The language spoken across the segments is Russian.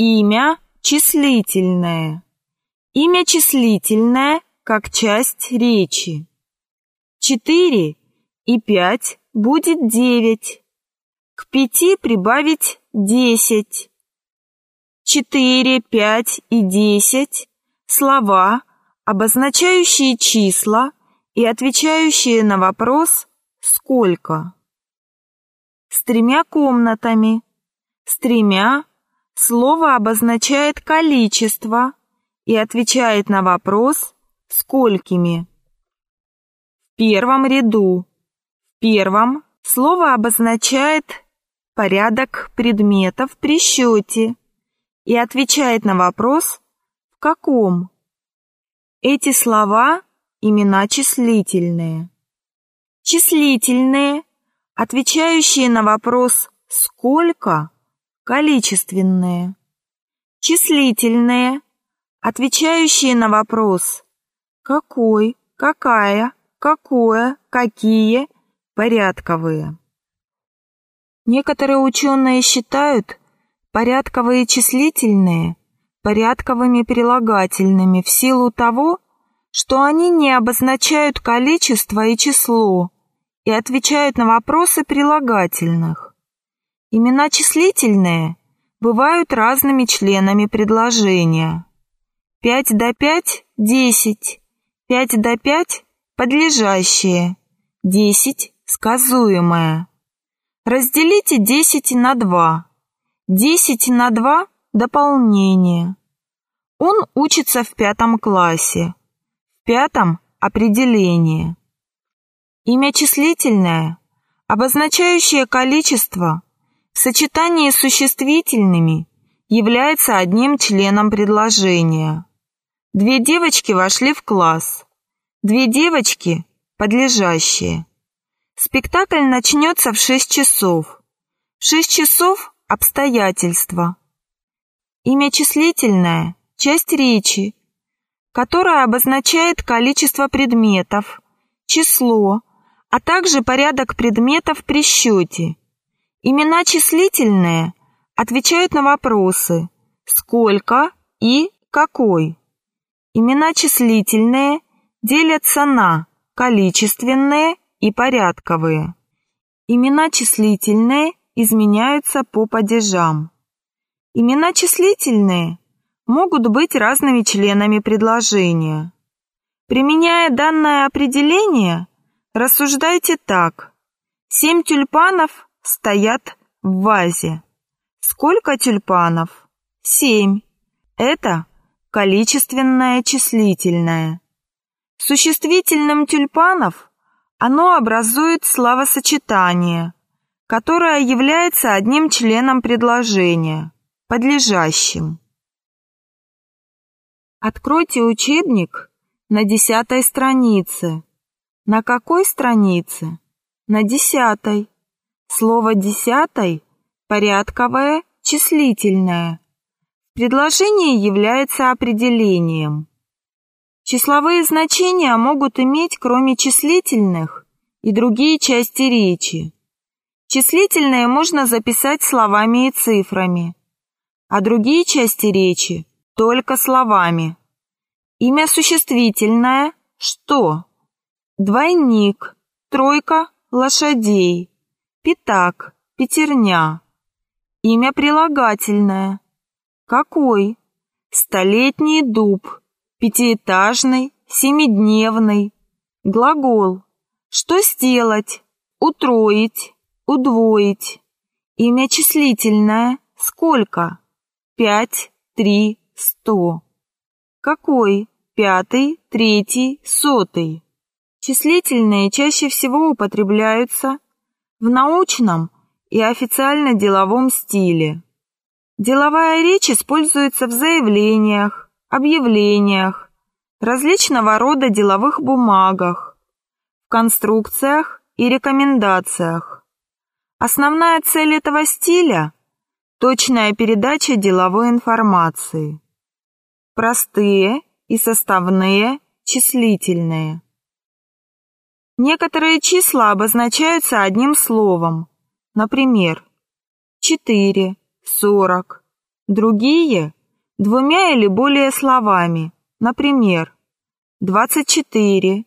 Имя числительное. Имя числительное как часть речи. Четыре и пять будет девять. К пяти прибавить десять. Четыре, пять и десять – слова, обозначающие числа и отвечающие на вопрос «Сколько?». С тремя комнатами. С тремя слово обозначает количество и отвечает на вопрос «Сколькими?». В первом ряду. В первом слово обозначает порядок предметов при счете и отвечает на вопрос «в каком?». Эти слова – имена числительные. Числительные, отвечающие на вопрос «сколько?», количественные. Числительные, отвечающие на вопрос «какой?», «какая?», «какое?», «какие?», порядковые. Некоторые ученые считают порядковые числительные порядковыми прилагательными в силу того, что они не обозначают количество и число и отвечают на вопросы прилагательных. Имена числительные бывают разными членами предложения. 5 до 5 – 10, 5 до 5 – подлежащее, 10 – сказуемое. Разделите 10 на 2. 10 на 2 – дополнение. Он учится в пятом классе. В пятом – определение. Имя числительное, обозначающее количество, в сочетании с существительными является одним членом предложения. Две девочки вошли в класс. Две девочки – подлежащие. Спектакль начнется в 6 часов. В 6 часов – обстоятельства. Имя числительное – часть речи, которая обозначает количество предметов, число, а также порядок предметов при счете. Имена числительные отвечают на вопросы «сколько» и «какой». Имена числительные делятся на количественные и порядковые. Имена числительные изменяются по падежам. Имена числительные могут быть разными членами предложения. Применяя данное определение, рассуждайте так. Семь тюльпанов стоят в вазе. Сколько тюльпанов? Семь. Это количественное числительное. Существительным тюльпанов оно образует словосочетание, которое является одним членом предложения, подлежащим. Откройте учебник на десятой странице. На какой странице? На десятой. Слово «десятой» порядковое, числительное. Предложение является определением. Числовые значения могут иметь, кроме числительных, и другие части речи. Числительные можно записать словами и цифрами, а другие части речи – только словами. Имя существительное – что? Двойник, тройка лошадей, пятак, пятерня. Имя прилагательное – какой? Столетний дуб, пятиэтажный, семидневный. Глагол. Что сделать? Утроить, удвоить. Имя числительное. Сколько? Пять, три, сто. Какой? Пятый, третий, сотый. Числительные чаще всего употребляются в научном и официально-деловом стиле. Деловая речь используется в заявлениях, объявлениях, различного рода деловых бумагах, в конструкциях и рекомендациях. Основная цель этого стиля – точная передача деловой информации. Простые и составные числительные. Некоторые числа обозначаются одним словом, например, 4, 40, Другие – двумя или более словами, например, 24,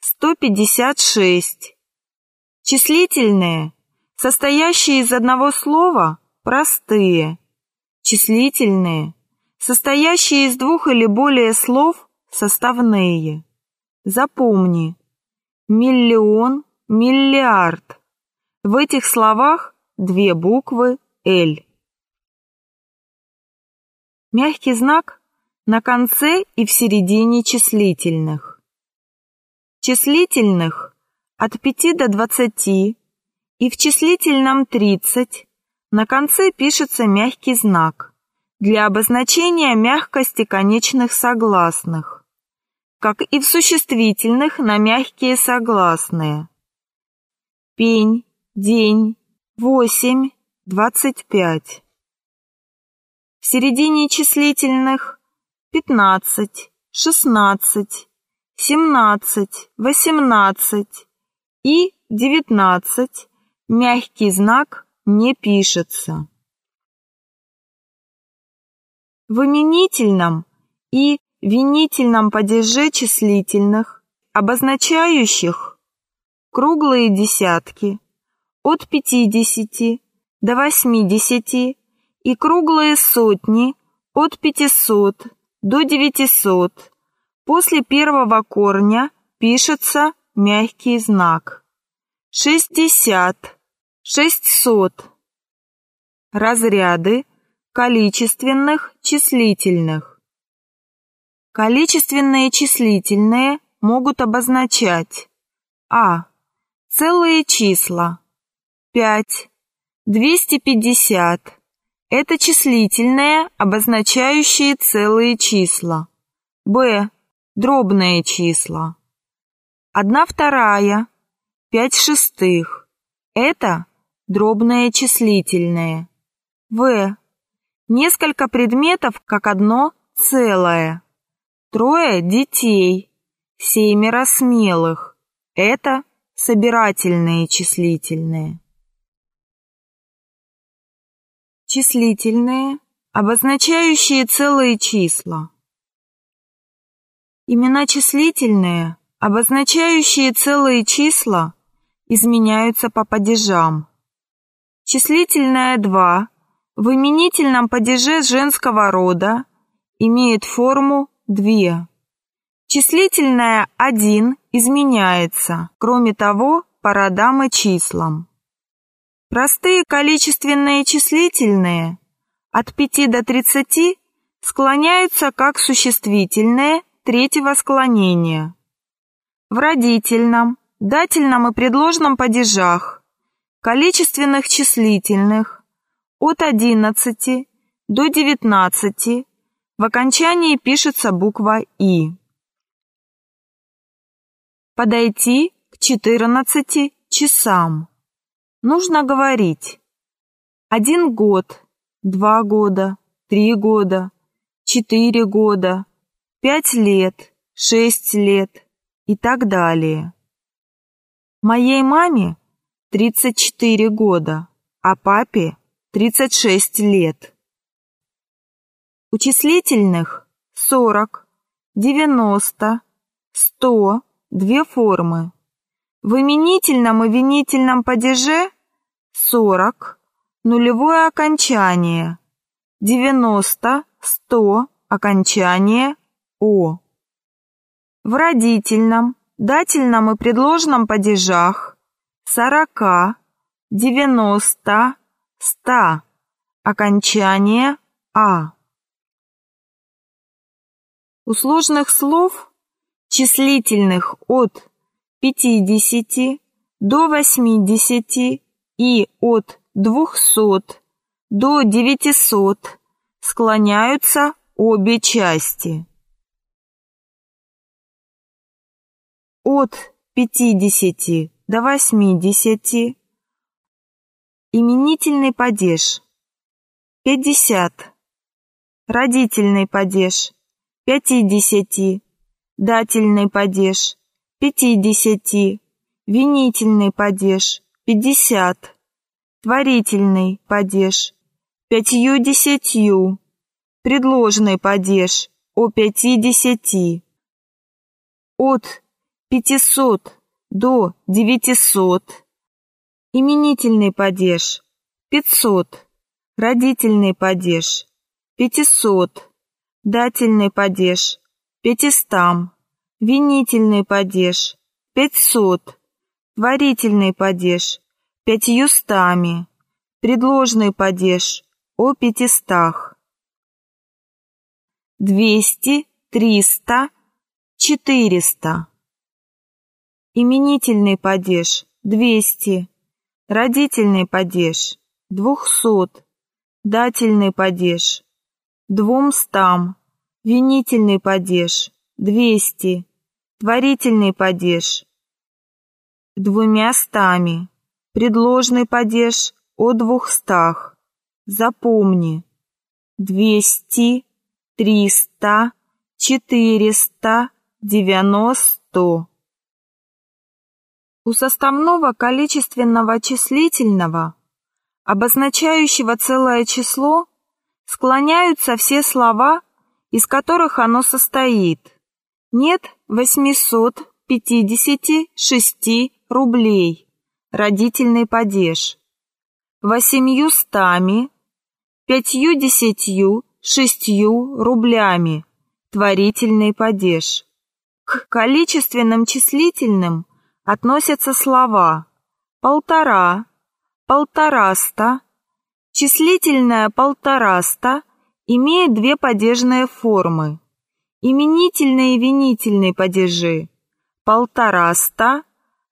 156. Числительные, состоящие из одного слова, простые. Числительные, состоящие из двух или более слов, составные. Запомни. Миллион, миллиард. В этих словах две буквы «Л». Мягкий знак на конце и в середине числительных. Числительных от 5 до 20 и в числительном 30 на конце пишется мягкий знак для обозначения мягкости конечных согласных как и в существительных на мягкие согласные. Пень, день, восемь, двадцать пять. В середине числительных пятнадцать, шестнадцать, семнадцать, восемнадцать и девятнадцать мягкий знак не пишется. В именительном и винительном падеже числительных, обозначающих круглые десятки от 50 до 80 и круглые сотни от 500 до 900. После первого корня пишется мягкий знак. 60, 600. Разряды количественных числительных. Количественные числительные могут обозначать а. Целые числа 5, 250 – это числительные, обозначающие целые числа. б. Дробные числа. 1 вторая, 5 шестых – это дробные числительные. в. Несколько предметов как одно целое. Трое детей, семеро смелых. Это собирательные числительные. Числительные, обозначающие целые числа. Имена числительные, обозначающие целые числа, изменяются по падежам. Числительное 2 в именительном падеже женского рода имеет форму две. Числительное один изменяется, кроме того, по родам и числам. Простые количественные числительные от 5 до 30 склоняются как существительные третьего склонения. В родительном, дательном и предложном падежах количественных числительных от 11 до 19 в окончании пишется буква «и». Подойти к 14 часам. Нужно говорить один год, два года, три года, четыре года, пять лет, шесть лет и так далее. Моей маме 34 года, а папе 36 лет. У числительных 40, 90, 100 две формы. В именительном и винительном падеже 40, нулевое окончание, 90, 100, окончание О. В родительном, дательном и предложном падежах 40, 90, 100, окончание А. У сложных слов, числительных от 50 до 80 и от 200 до 900 склоняются обе части. От 50 до 80 именительный падеж. 50 родительный падеж 50, дательный падеж 50, винительный падеж 50, творительный падеж пятью десятью. Предложный падеж о пяти десяти. От пятисот до девятисот. Именительный падеж пятьсот. Родительный падеж пятисот. Дательный падеж пятистам. Винительный падеж пятьсот. Творительный падеж пятьюстами. Предложный падеж о пятистах. Двести, триста, четыреста. Именительный падеж двести. Родительный падеж двухсот. Дательный падеж двумстам. Винительный падеж двести. Творительный падеж двумя стами. Предложный падеж о двухстах. Запомни. Двести, триста, четыреста, девяносто. У составного количественного числительного, обозначающего целое число, склоняются все слова, из которых оно состоит. Нет 856 рублей, родительный падеж. Восемьюстами, пятью десятью, шестью рублями, творительный падеж. К количественным числительным относятся слова полтора, полтораста. Числительное полтораста имеет две падежные формы. Именительные и винительные падежи полтораста,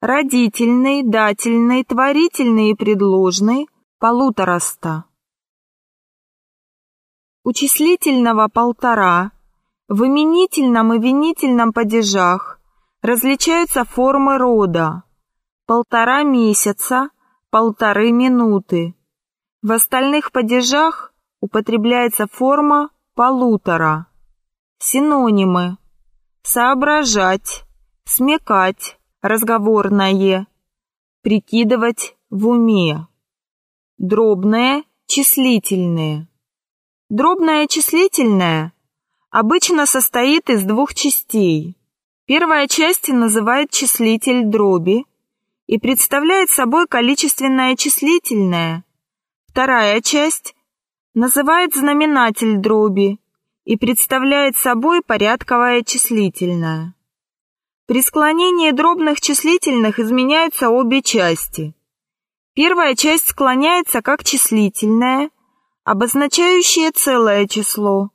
родительный, дательный, творительный и предложный полутораста у числительного полтора, в именительном и винительном падежах различаются формы рода полтора месяца, полторы минуты. В остальных падежах употребляется форма полутора. Синонимы соображать, смекать, разговорное, прикидывать в уме. Дробное, числительное. Дробное числительное обычно состоит из двух частей. Первая часть называет числитель дроби и представляет собой количественное числительное. Вторая часть называет знаменатель дроби и представляет собой порядковое числительное. При склонении дробных числительных изменяются обе части. Первая часть склоняется как числительная, обозначающее целое число.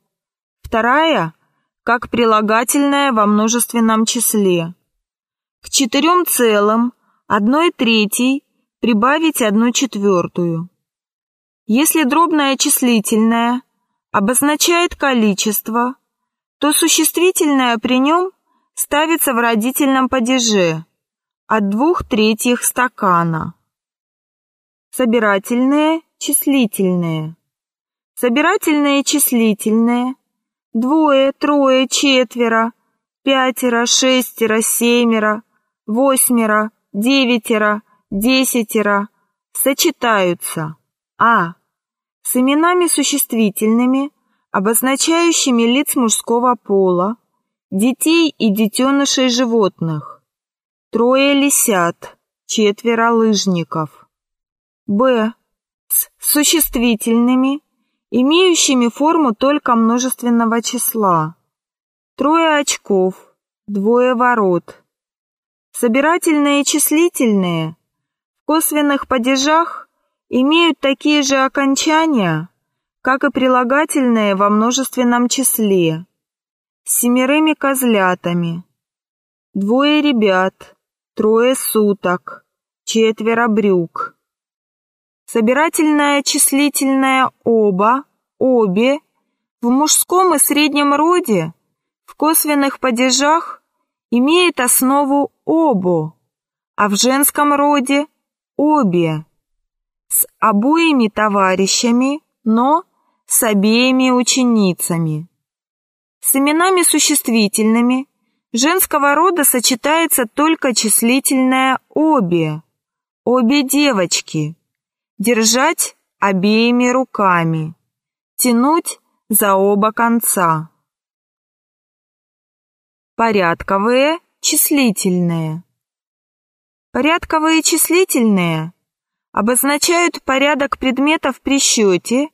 Вторая – как прилагательное во множественном числе. К четырем целым, одной третьей прибавить одну четвертую. Если дробное числительное обозначает количество, то существительное при нем ставится в родительном падеже от двух третьих стакана. Собирательные, числительные. Собирательные числительные. Двое, трое, четверо, пятеро, шестеро, семеро, восьмеро, девятеро, десятеро сочетаются. А. С именами существительными, обозначающими лиц мужского пола, детей и детенышей животных. Трое лисят, четверо лыжников. Б. С существительными, имеющими форму только множественного числа. Трое очков, двое ворот. Собирательные и числительные в косвенных падежах имеют такие же окончания, как и прилагательные во множественном числе. Семерыми козлятами. Двое ребят, трое суток, четверо брюк. Собирательное числительное «оба», «обе» в мужском и среднем роде в косвенных падежах имеет основу «обо», а в женском роде «обе» с обоими товарищами, но с обеими ученицами. С именами существительными женского рода сочетается только числительное «обе», «обе девочки», Держать обеими руками. Тянуть за оба конца. Порядковые, числительные. Порядковые числительные обозначают порядок предметов при счете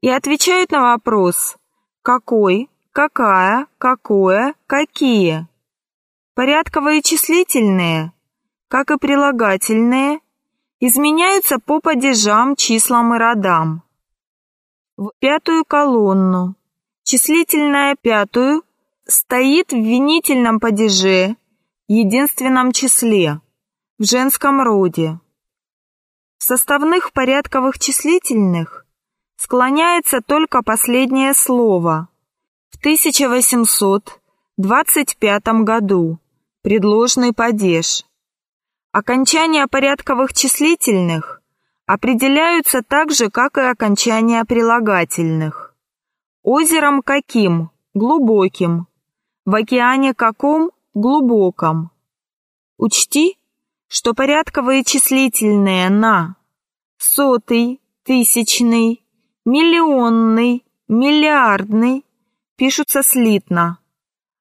и отвечают на вопрос «какой?», «какая?», «какое?», «какие?». Порядковые числительные, как и прилагательные, изменяются по падежам, числам и родам. В пятую колонну числительное пятую стоит в винительном падеже, единственном числе, в женском роде. В составных порядковых числительных склоняется только последнее слово. В 1825 году предложный падеж. Окончания порядковых числительных определяются так же, как и окончания прилагательных. Озером каким? Глубоким. В океане каком? Глубоком. Учти, что порядковые числительные на сотый, тысячный, миллионный, миллиардный пишутся слитно.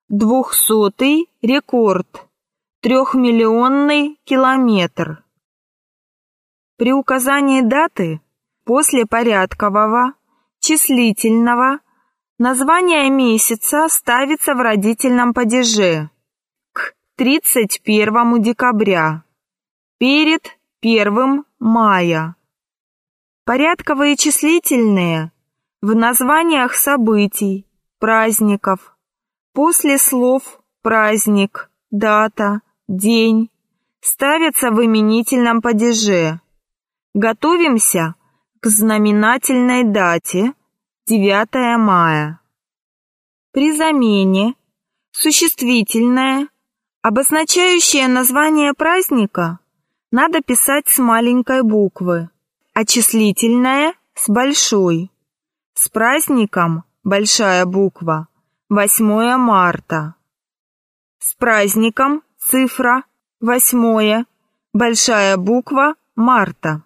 Двухсотый – рекорд, трехмиллионный – километр. При указании даты после порядкового, числительного, название месяца ставится в родительном падеже к 31 декабря перед 1 мая. Порядковые числительные в названиях событий, праздников, после слов праздник, дата, день ставятся в именительном падеже. Готовимся к знаменательной дате 9 мая. При замене существительное, обозначающее название праздника, надо писать с маленькой буквы, а числительное с большой. С праздником большая буква 8 марта. С праздником цифра 8 большая буква марта.